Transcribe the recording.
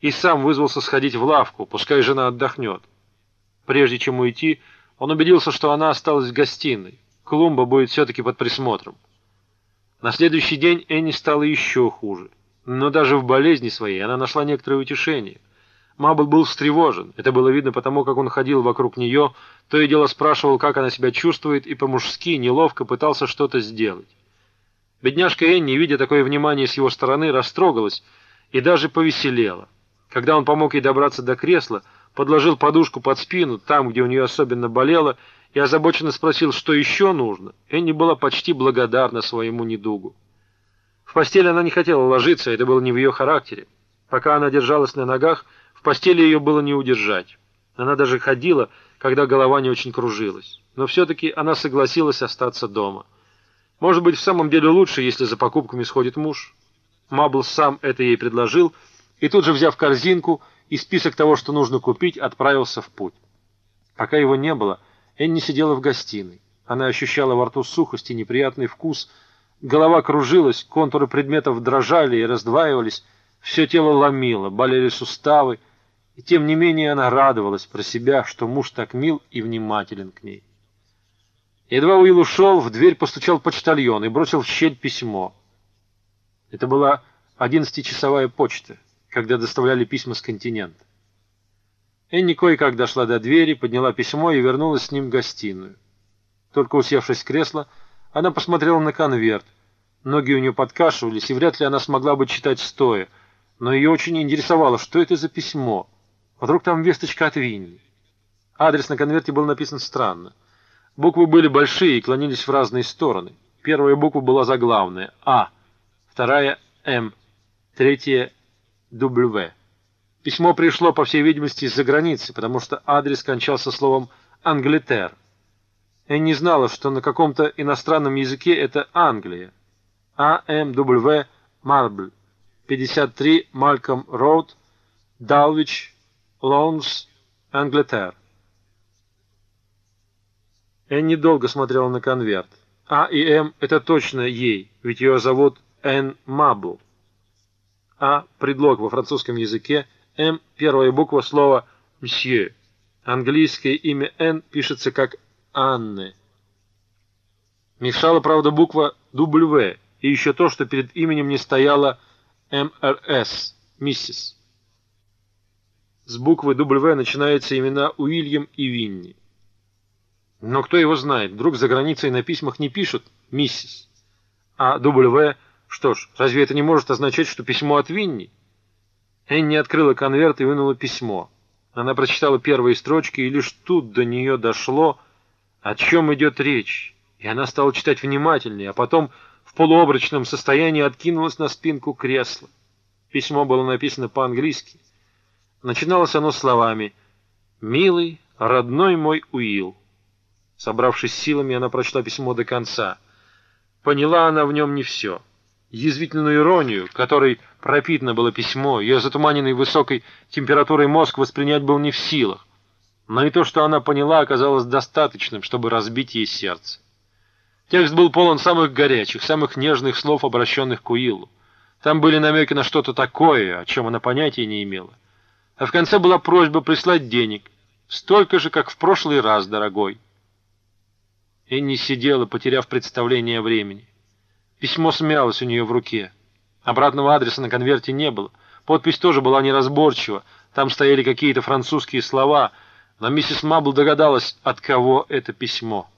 и сам вызвался сходить в лавку, пускай жена отдохнет. Прежде чем уйти, он убедился, что она осталась в гостиной. Клумба будет все-таки под присмотром. На следующий день Энни стало еще хуже. Но даже в болезни своей она нашла некоторое утешение. Мабл был встревожен. Это было видно потому, как он ходил вокруг нее, то и дело спрашивал, как она себя чувствует, и по-мужски неловко пытался что-то сделать. Бедняжка Энни, видя такое внимание с его стороны, растрогалась и даже повеселела. Когда он помог ей добраться до кресла, подложил подушку под спину, там, где у нее особенно болело, и озабоченно спросил, что еще нужно, Энни была почти благодарна своему недугу. В постели она не хотела ложиться, это было не в ее характере. Пока она держалась на ногах, в постели ее было не удержать. Она даже ходила, когда голова не очень кружилась. Но все-таки она согласилась остаться дома. Может быть, в самом деле лучше, если за покупками сходит муж. Мабл сам это ей предложил, и тут же, взяв корзинку и список того, что нужно купить, отправился в путь. Пока его не было, Энни сидела в гостиной. Она ощущала во рту сухость и неприятный вкус. Голова кружилась, контуры предметов дрожали и раздваивались, все тело ломило, болели суставы, и тем не менее она радовалась про себя, что муж так мил и внимателен к ней. Едва Уилл ушел, в дверь постучал почтальон и бросил в щель письмо. Это была одиннадцатичасовая почта когда доставляли письма с континента. Энни кое-как дошла до двери, подняла письмо и вернулась с ним в гостиную. Только усевшись в кресло, она посмотрела на конверт. Ноги у нее подкашивались, и вряд ли она смогла бы читать стоя, но ее очень интересовало, что это за письмо. Вдруг там весточка от Винни. Адрес на конверте был написан странно. Буквы были большие и клонились в разные стороны. Первая буква была заглавная — А, вторая — М, третья W. Письмо пришло, по всей видимости, из-за границы, потому что адрес кончался словом «Англитер». Не знала, что на каком-то иностранном языке это Англия. А.М.В. Марбль, 53 Мальком Роуд, Далвич, Лоунс, Англитер. Энни долго смотрела на конверт. А и М — это точно ей, ведь ее зовут Энн Мабл. А – предлог во французском языке, М – первая буква слова «мсье». Английское имя Н пишется как Анны. Мешала, правда, буква W и еще то, что перед именем не стояла МРС, миссис. С буквы W начинаются имена Уильям и Винни. Но кто его знает, вдруг за границей на письмах не пишут «миссис», а W – что ж, разве это не может означать, что письмо от Винни? Энни открыла конверт и вынула письмо. Она прочитала первые строчки, и лишь тут до нее дошло, о чем идет речь. И она стала читать внимательнее, а потом в полуобрачном состоянии откинулась на спинку кресла. Письмо было написано по-английски. Начиналось оно словами «Милый, родной мой Уилл». Собравшись силами, она прочла письмо до конца. Поняла она в нем не все язвительную иронию, которой пропитано было письмо, ее затуманенный высокой температурой мозг воспринять был не в силах. Но и то, что она поняла, оказалось достаточным, чтобы разбить ей сердце. Текст был полон самых горячих, самых нежных слов, обращенных к Уиллу. Там были намеки на что-то такое, о чем она понятия не имела. А в конце была просьба прислать денег. Столько же, как в прошлый раз, дорогой. Энни сидела, потеряв представление о времени. Письмо смялось у нее в руке. Обратного адреса на конверте не было. Подпись тоже была неразборчива. Там стояли какие-то французские слова, но миссис Мабл догадалась, от кого это письмо.